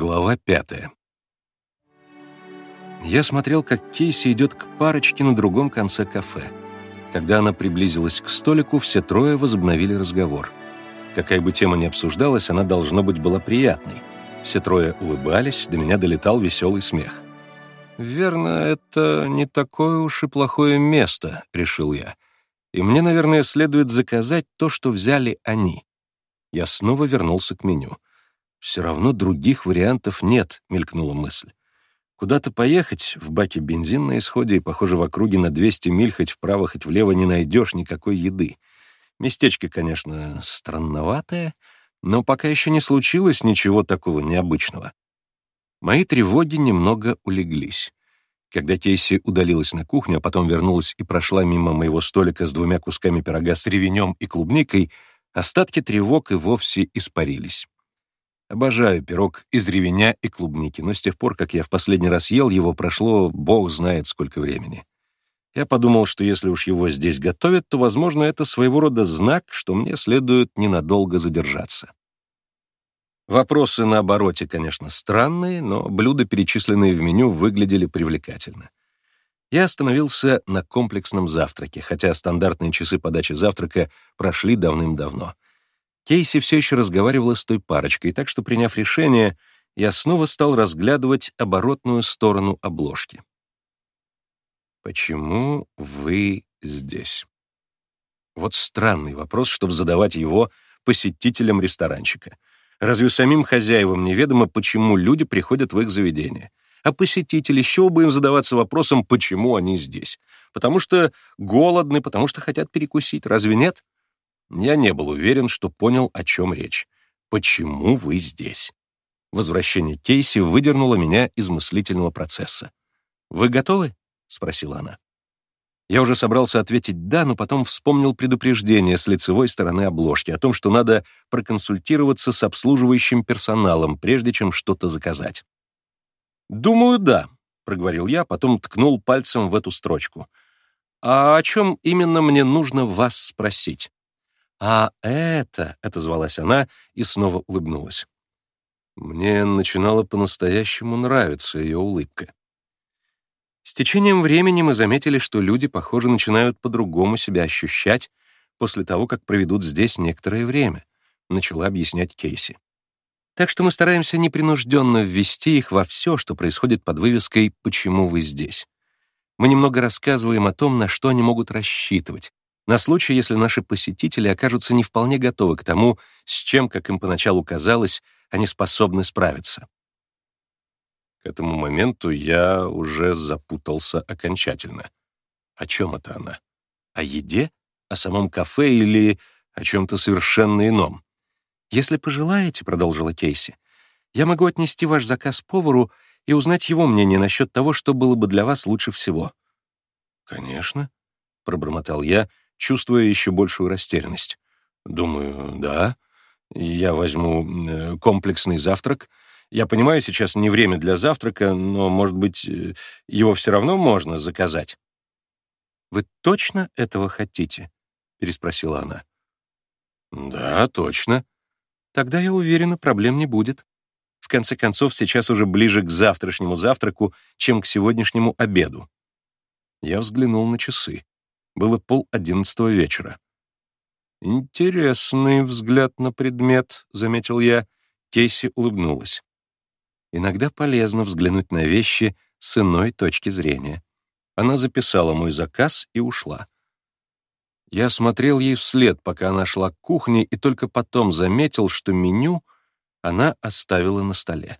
Глава пятая. Я смотрел, как Кейси идет к парочке на другом конце кафе. Когда она приблизилась к столику, все трое возобновили разговор. Какая бы тема ни обсуждалась, она, должно быть, была приятной. Все трое улыбались, до меня долетал веселый смех. «Верно, это не такое уж и плохое место», — решил я. «И мне, наверное, следует заказать то, что взяли они». Я снова вернулся к меню. «Все равно других вариантов нет», — мелькнула мысль. Куда-то поехать, в баке бензин на исходе, и, похоже, в округе на 200 миль хоть вправо, хоть влево не найдешь никакой еды. Местечко, конечно, странноватое, но пока еще не случилось ничего такого необычного. Мои тревоги немного улеглись. Когда Кейси удалилась на кухню, а потом вернулась и прошла мимо моего столика с двумя кусками пирога с ревенем и клубникой, остатки тревог и вовсе испарились. Обожаю пирог из ревеня и клубники, но с тех пор, как я в последний раз ел его, прошло бог знает сколько времени. Я подумал, что если уж его здесь готовят, то, возможно, это своего рода знак, что мне следует ненадолго задержаться. Вопросы на обороте, конечно, странные, но блюда, перечисленные в меню, выглядели привлекательно. Я остановился на комплексном завтраке, хотя стандартные часы подачи завтрака прошли давным-давно — Кейси все еще разговаривала с той парочкой, так что, приняв решение, я снова стал разглядывать оборотную сторону обложки. «Почему вы здесь?» Вот странный вопрос, чтобы задавать его посетителям ресторанчика. Разве самим хозяевам неведомо, почему люди приходят в их заведение? А посетители, еще бы им задаваться вопросом, почему они здесь? Потому что голодны, потому что хотят перекусить, разве нет? Я не был уверен, что понял, о чем речь. «Почему вы здесь?» Возвращение Кейси выдернуло меня из мыслительного процесса. «Вы готовы?» — спросила она. Я уже собрался ответить «да», но потом вспомнил предупреждение с лицевой стороны обложки о том, что надо проконсультироваться с обслуживающим персоналом, прежде чем что-то заказать. «Думаю, да», — проговорил я, потом ткнул пальцем в эту строчку. «А о чем именно мне нужно вас спросить?» «А это...» — отозвалась она и снова улыбнулась. Мне начинала по-настоящему нравиться ее улыбка. С течением времени мы заметили, что люди, похоже, начинают по-другому себя ощущать после того, как проведут здесь некоторое время, начала объяснять Кейси. Так что мы стараемся непринужденно ввести их во все, что происходит под вывеской «Почему вы здесь?». Мы немного рассказываем о том, на что они могут рассчитывать, на случай, если наши посетители окажутся не вполне готовы к тому, с чем, как им поначалу казалось, они способны справиться. К этому моменту я уже запутался окончательно. О чем это она? О еде? О самом кафе или о чем-то совершенно ином? «Если пожелаете», — продолжила Кейси, «я могу отнести ваш заказ повару и узнать его мнение насчет того, что было бы для вас лучше всего». «Конечно», — пробормотал я, чувствуя еще большую растерянность. Думаю, да, я возьму э, комплексный завтрак. Я понимаю, сейчас не время для завтрака, но, может быть, э, его все равно можно заказать. «Вы точно этого хотите?» — переспросила она. «Да, точно. Тогда, я уверена, проблем не будет. В конце концов, сейчас уже ближе к завтрашнему завтраку, чем к сегодняшнему обеду». Я взглянул на часы. Было пол одиннадцатого вечера. «Интересный взгляд на предмет», — заметил я. Кейси улыбнулась. «Иногда полезно взглянуть на вещи с иной точки зрения». Она записала мой заказ и ушла. Я смотрел ей вслед, пока она шла к кухне, и только потом заметил, что меню она оставила на столе.